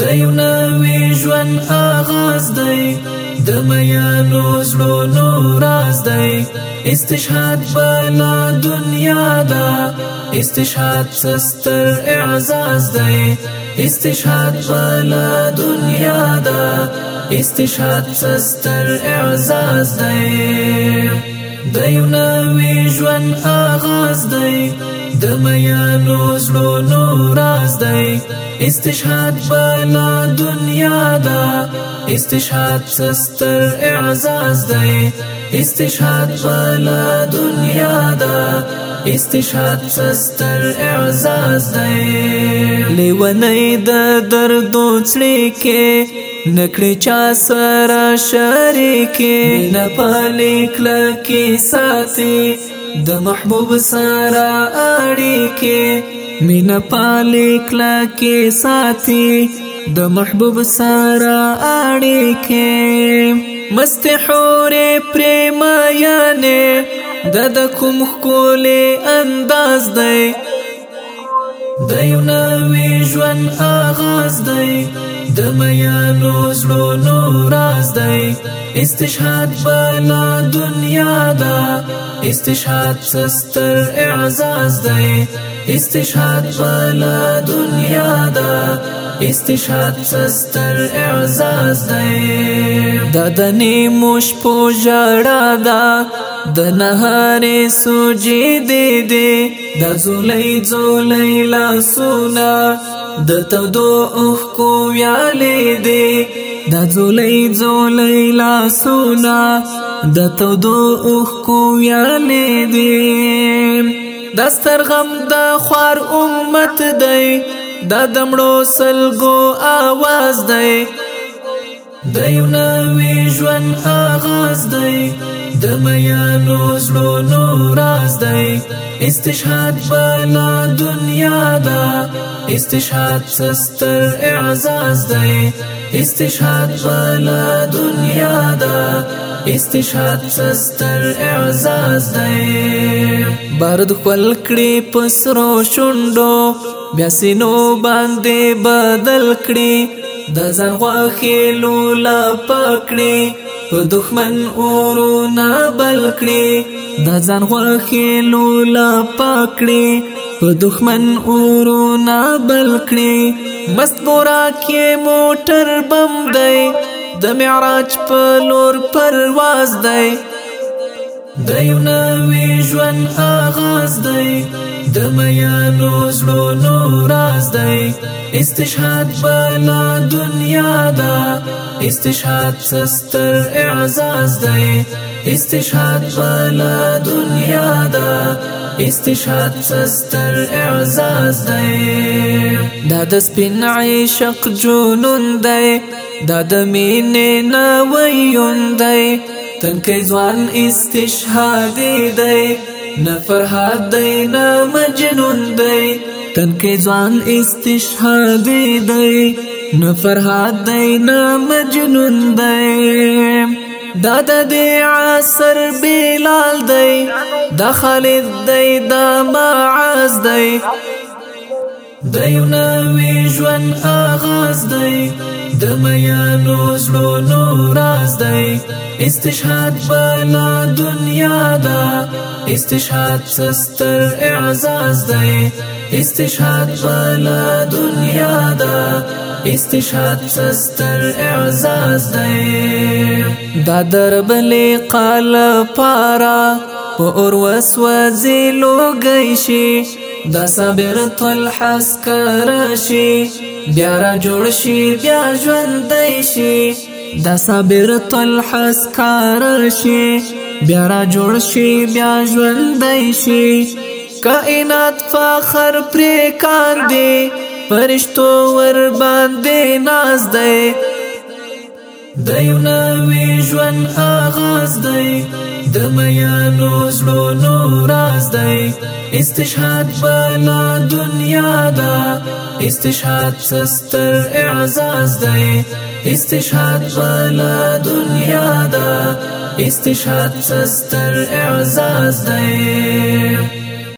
د یو نوې ژوند آغاز دی د میانو زړونو راز دی استشهاد بلا دنیا دا استشهاد سستر اعزاز دی استشهاد بلا دنیا دا استشهاد سستر اعزاز دی د یو نوې ژوند آغاز دی د میانو زلونو راز دی استشهاد بلا دنیا دا استشهاد سستر اعزاز دی استشهاد بلا دنیا دا استشهاد سستر اعزاز دی لیونی د دردو چړې کې نکړې چا سره شریکې نه پالې کله کې ساتي د محبوب سره اړیکه مینا پالې کلا کې ساتي د محبوب سره اړیکه مست حورې پریم یانه د د کوم خپل انداز دی د یو نوې ژوند آغاز دی د میانو زړونو راز دی استشهاد بلا دنیا دا استشهاد سستر اعزاز دی استشهاد بلا دنیا دا استشهاد سستر اعزاز دی د دنې مش په جړا دا د نهارې سوجي دی دی د زولې زولې لا سونا د تدو اوخ کو ویالې دی د زولې زولې لا سونا د تدو اوخ کو ویالې دی دستر غم د خوار امت دی د دمړو سلګو आवाज دی د یو نوې ژوند آغاز دی د میانو زلو نو راز دی استشهاد بلا دنیا دا استشهاد سستر اعزاز دی استشهاد بلا دنیا دا استشهاد سستر اعزاز دی بارد خپل کړي پسرو شونډو بیا سينو باندې بدل کړي د ځان غوخه لولا پکړي په دښمن اورونه بل کړي د ځان غوښې لولا پکړي په دښمن اورونه بل کړي مستورا کې موټر بم دی د معراج په لور پرواز دی د یو نوې ژوند آغاز دی د میانو زړونو راز دی استشهاد بلا دنیا دا استشهاد سستر اعزاز دی استشهاد بلا دنیا دا استشهاد سستر اعزاز دی دا د سپین عشق جنون دی دا د مینې نویون دی تنکی ځوان استشهادی دی نه فرهاد دی نه مجنون دی تنکی ځوان استشهادی دی نه فرهاد دی نه مجنون دی دا د عصر بلال دی د خالد دی د معاذ دی د یو نوی ژوند آغاز دی د میانو زړونو راز دی استشهاد بلا دنیا دا استشهاد سستر اعزاز دی استشهاد بلا دنیا دا استشهاد سستر اعزاز دی دا دربلی قال پارا په اور وسوځي لوګی شي د صبر تل حس کرشي بیا را جوړ شي بیا ژوند شي د صبر تل حس کرشي بیا را جوړ شي بیا ژوند شي کائنات فخر پر کاندي فرشتو ور باندې ناز دی د یو نوې ژوند آغاز دی د میانو زړونو راز دی استشهاد بلا دنیا دا استشهاد سستر اعزاز دی استشهاد بلا دنیا دا استشهاد سستر اعزاز دی